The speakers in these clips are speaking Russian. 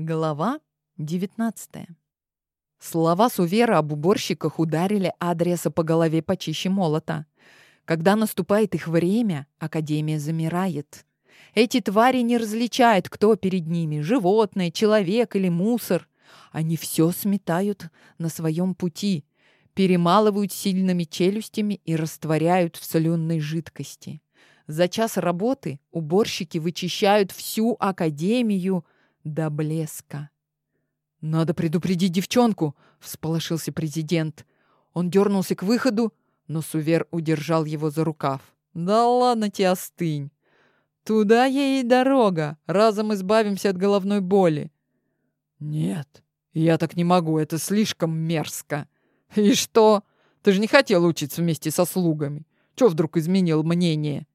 Глава 19 Слова Сувера об уборщиках ударили адреса по голове почище молота. Когда наступает их время, Академия замирает. Эти твари не различают, кто перед ними – животное, человек или мусор. Они все сметают на своем пути, перемалывают сильными челюстями и растворяют в соленой жидкости. За час работы уборщики вычищают всю Академию – до блеска. «Надо предупредить девчонку!» — всполошился президент. Он дернулся к выходу, но Сувер удержал его за рукав. «Да ладно тебе, остынь! Туда ей дорога, разом избавимся от головной боли!» «Нет, я так не могу, это слишком мерзко!» «И что? Ты же не хотел учиться вместе со слугами. Чего вдруг изменил мнение?»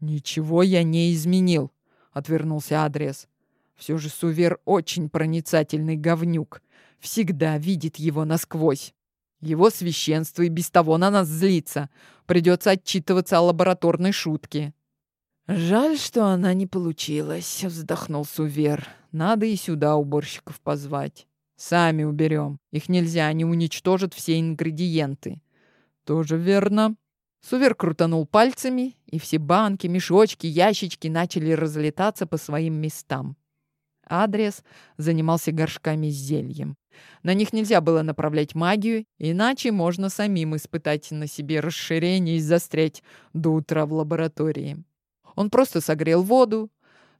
«Ничего я не изменил», — отвернулся Андрес. Все же Сувер очень проницательный говнюк. Всегда видит его насквозь. Его священство и без того на нас злится. Придется отчитываться о лабораторной шутке. «Жаль, что она не получилась», — вздохнул Сувер. «Надо и сюда уборщиков позвать. Сами уберем. Их нельзя, они уничтожат все ингредиенты». «Тоже верно». Сувер крутанул пальцами, и все банки, мешочки, ящички начали разлетаться по своим местам Адриас занимался горшками с зельем. На них нельзя было направлять магию, иначе можно самим испытать на себе расширение и застрять до утра в лаборатории. Он просто согрел воду,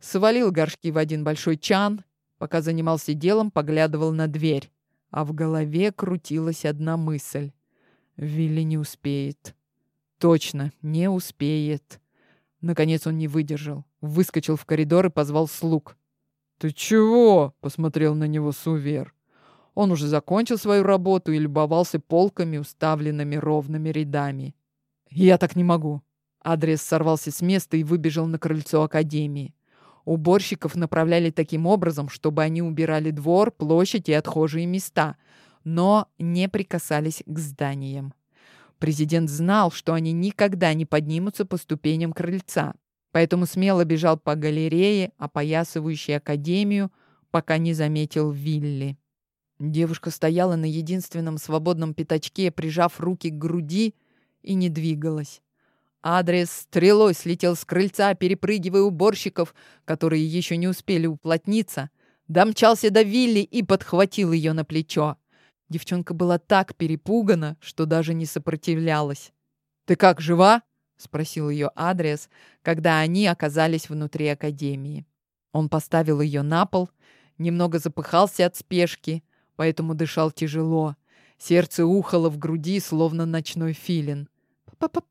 свалил горшки в один большой чан, пока занимался делом, поглядывал на дверь. А в голове крутилась одна мысль. Вилли не успеет. Точно, не успеет. Наконец он не выдержал. Выскочил в коридор и позвал слуг. «Ты чего?» — посмотрел на него Сувер. Он уже закончил свою работу и любовался полками, уставленными ровными рядами. «Я так не могу». Адриас сорвался с места и выбежал на крыльцо Академии. Уборщиков направляли таким образом, чтобы они убирали двор, площадь и отхожие места, но не прикасались к зданиям. Президент знал, что они никогда не поднимутся по ступеням крыльца, поэтому смело бежал по галерее, опоясывающей академию, пока не заметил Вилли. Девушка стояла на единственном свободном пятачке, прижав руки к груди, и не двигалась. Адрес стрелой слетел с крыльца, перепрыгивая уборщиков, которые еще не успели уплотниться, домчался до Вилли и подхватил ее на плечо. Девчонка была так перепугана, что даже не сопротивлялась. «Ты как, жива?» — спросил ее адрес, когда они оказались внутри академии. Он поставил ее на пол, немного запыхался от спешки, поэтому дышал тяжело. Сердце ухало в груди, словно ночной филин. «П -п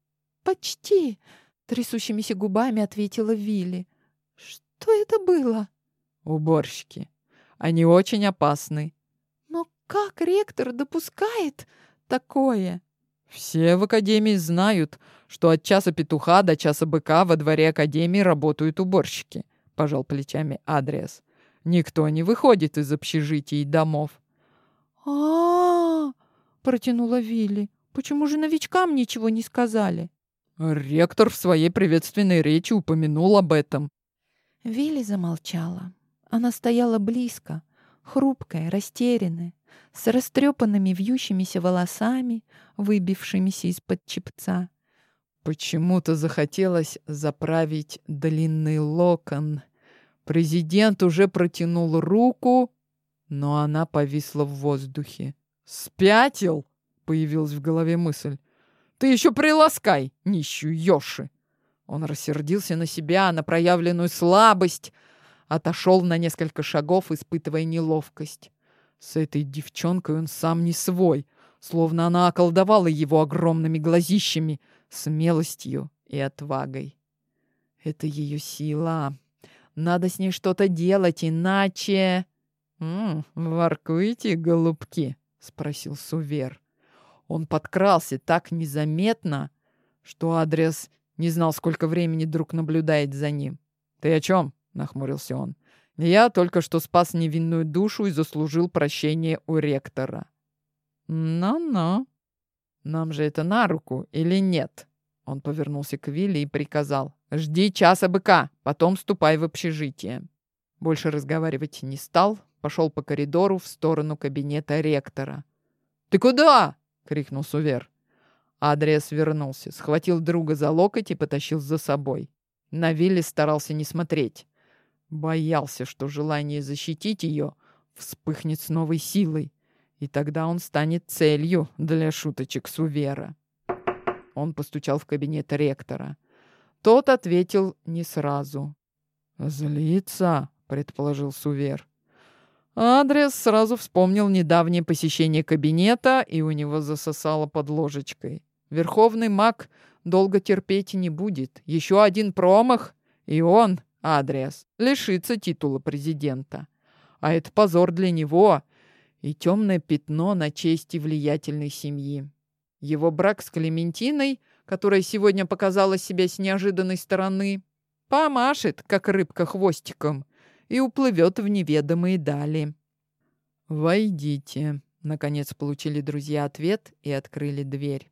«Почти!» — трясущимися губами ответила Вилли. «Что это было?» «Уборщики. Они очень опасны». «Но как ректор допускает такое?» «Все в академии знают, что от часа петуха до часа быка во дворе академии работают уборщики», — пожал плечами Адриас. «Никто не выходит из общежитий и домов». «А-а-а!» — протянула Вилли. «Почему же новичкам ничего не сказали?» Ректор в своей приветственной речи упомянул об этом. Вилли замолчала. Она стояла близко, хрупкая, растерянная, с растрепанными вьющимися волосами, выбившимися из-под чепца. Почему-то захотелось заправить длинный локон. Президент уже протянул руку, но она повисла в воздухе. «Спятил?» — появилась в голове мысль. «Ты еще приласкай, нищую Йоши!» Он рассердился на себя, на проявленную слабость, отошел на несколько шагов, испытывая неловкость. С этой девчонкой он сам не свой, словно она околдовала его огромными глазищами, смелостью и отвагой. Это ее сила. Надо с ней что-то делать, иначе... «М -м, «Воркуете, голубки?» — спросил Сувер. Он подкрался так незаметно, что Адриас не знал, сколько времени друг наблюдает за ним. «Ты о чем?» — нахмурился он. Я только что спас невинную душу и заслужил прощение у ректора. Ну-ну. Нам же это на руку или нет? Он повернулся к Вилли и приказал. Жди часа быка, потом ступай в общежитие. Больше разговаривать не стал, пошел по коридору в сторону кабинета ректора. «Ты куда?» — крикнул Сувер. Адриас вернулся, схватил друга за локоть и потащил за собой. На Вилли старался не смотреть. Боялся, что желание защитить ее вспыхнет с новой силой, и тогда он станет целью для шуточек Сувера. Он постучал в кабинет ректора. Тот ответил не сразу. «Злится», — предположил Сувер. Адриас сразу вспомнил недавнее посещение кабинета, и у него засосало под ложечкой. Верховный маг долго терпеть не будет. Еще один промах, и он, Адриас, лишится титула президента. А это позор для него и темное пятно на чести влиятельной семьи. Его брак с Клементиной, которая сегодня показала себя с неожиданной стороны, помашет, как рыбка хвостиком, и уплывет в неведомые дали. «Войдите», — наконец получили друзья ответ и открыли дверь.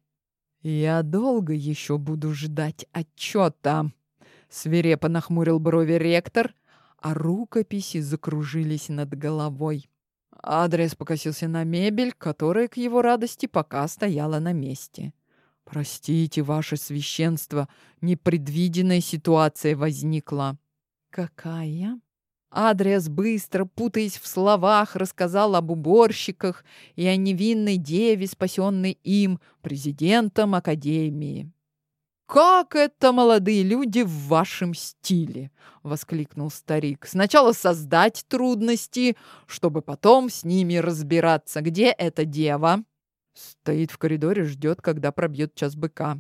«Я долго еще буду ждать отчета», — свирепо нахмурил брови ректор, а рукописи закружились над головой. Адрес покосился на мебель, которая, к его радости, пока стояла на месте. «Простите, ваше священство, непредвиденная ситуация возникла». «Какая?» Адриас быстро, путаясь в словах, рассказал об уборщиках и о невинной деве, спасенной им, президентом Академии. «Как это, молодые люди, в вашем стиле!» — воскликнул старик. «Сначала создать трудности, чтобы потом с ними разбираться. Где эта дева?» Стоит в коридоре, ждет, когда пробьет час быка.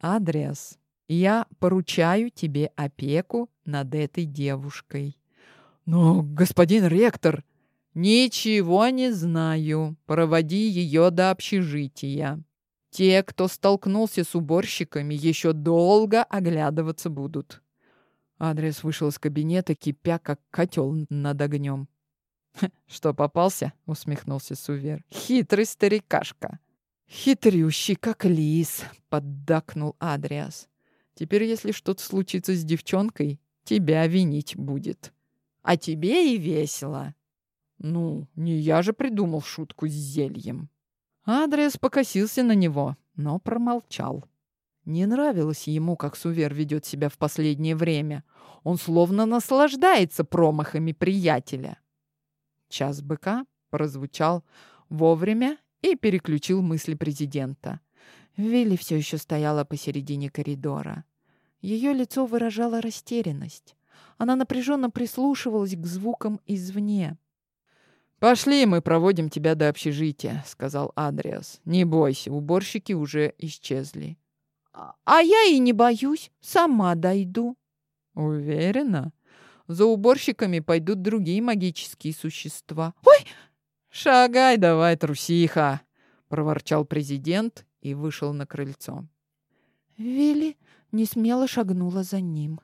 «Адриас, я поручаю тебе опеку над этой девушкой». «Но, господин ректор...» «Ничего не знаю. Проводи ее до общежития». Те, кто столкнулся с уборщиками, еще долго оглядываться будут. Адриас вышел из кабинета, кипя, как котел над огнем. «Что, попался?» — усмехнулся Сувер. «Хитрый старикашка». «Хитрющий, как лис», — поддакнул Адриас. «Теперь, если что-то случится с девчонкой, тебя винить будет. А тебе и весело». «Ну, не я же придумал шутку с зельем». Адриас покосился на него, но промолчал. Не нравилось ему, как Сувер ведет себя в последнее время. Он словно наслаждается промахами приятеля. Час быка прозвучал вовремя и переключил мысли президента. Вилли все еще стояла посередине коридора. Ее лицо выражало растерянность. Она напряженно прислушивалась к звукам извне. «Пошли, мы проводим тебя до общежития», — сказал Адриас. «Не бойся, уборщики уже исчезли». «А, «А я и не боюсь, сама дойду». «Уверена? За уборщиками пойдут другие магические существа». «Ой!» «Шагай давай, трусиха!» — проворчал президент и вышел на крыльцо. Вилли несмело шагнула за ним.